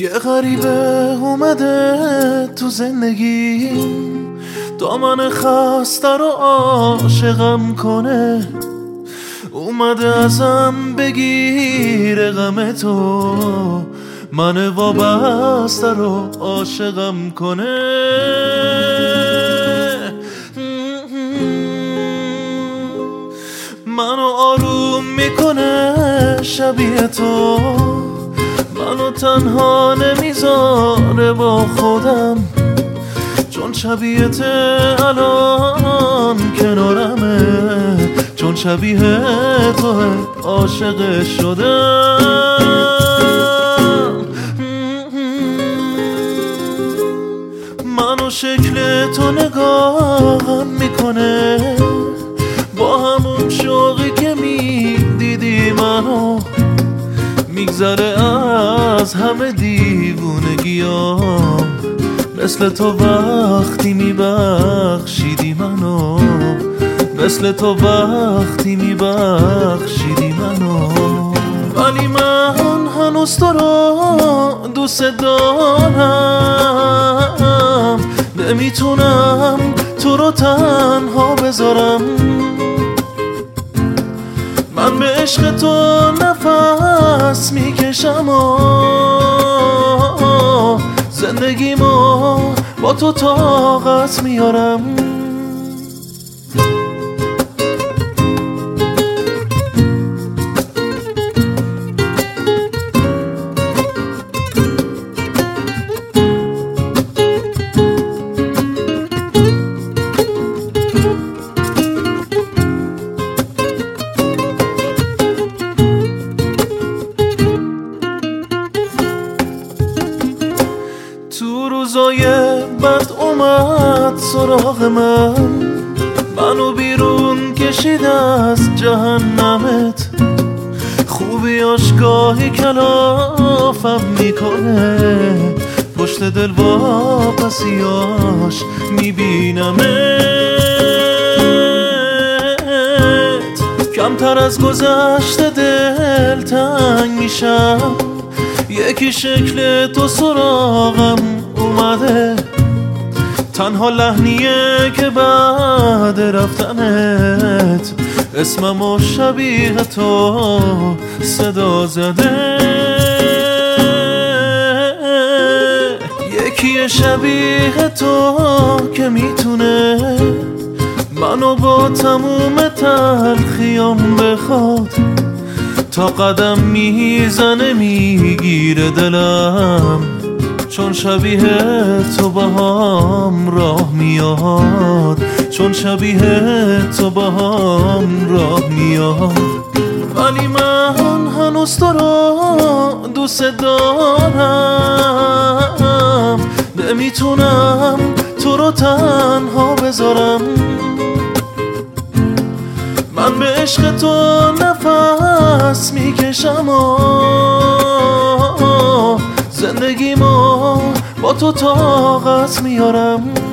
غریبه اومده تو زندگیم دامن خسته رو عاشقم کنه. اومده ازم بگیر غم تو. من وابسته رو عاشقم کنه. منو آروم می‌کنه شبیه تو. منو تنها نمی‌ذاره با خودم. چون شبیه الان کنارمه چون شبیه تو عاشق شدم. منو شکل تو نگاهم می‌کنه. میگذره از همه دیوونگیام. مثل تو وقتی میبخشیدی منو مثل تو وقتی میبخشیدی منو. ولی من هنوز تو رو دوست دارم. نمی‌تونم تو رو تنها بذارم. به عشق تو نفس می‌کشم و زندگیمو با تو طاقت میارم. تو روزای بد اومد سراغ من. منو بیرون کشید از جهنمت. خوبی آشگاهی کلافم می‌کنه. پشت دل واپسیاش میبینمت. کمتر از گذشته دل تنگ میشم. یکی شکل تو سراغم اومده. تنها لحنیه که بعد رفتنت. اسمم و شبیه تو صدا زده. یکی شبیه تو که می‌تونه منو با تموم تلخیام بخواد. تا قدم می‌زنه می‌گیره دلم. چون شبیه تو با هم راه میاد. چون شبیه تو با هم راه میاد. ولی من هنوز تو رو دوست دارم. نمی‌تونم تو رو تنها بذارم. به عشق تو نفس می‌کشم و زندگیمو با تو طاقت میارم.